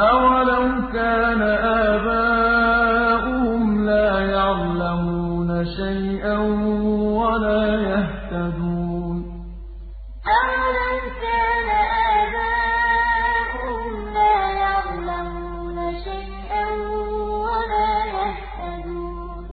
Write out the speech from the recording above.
أَوَلَوْ كَانَ آبَاؤُهُمْ لَا يَعْلَمُونَ شَيْئًا وَلَا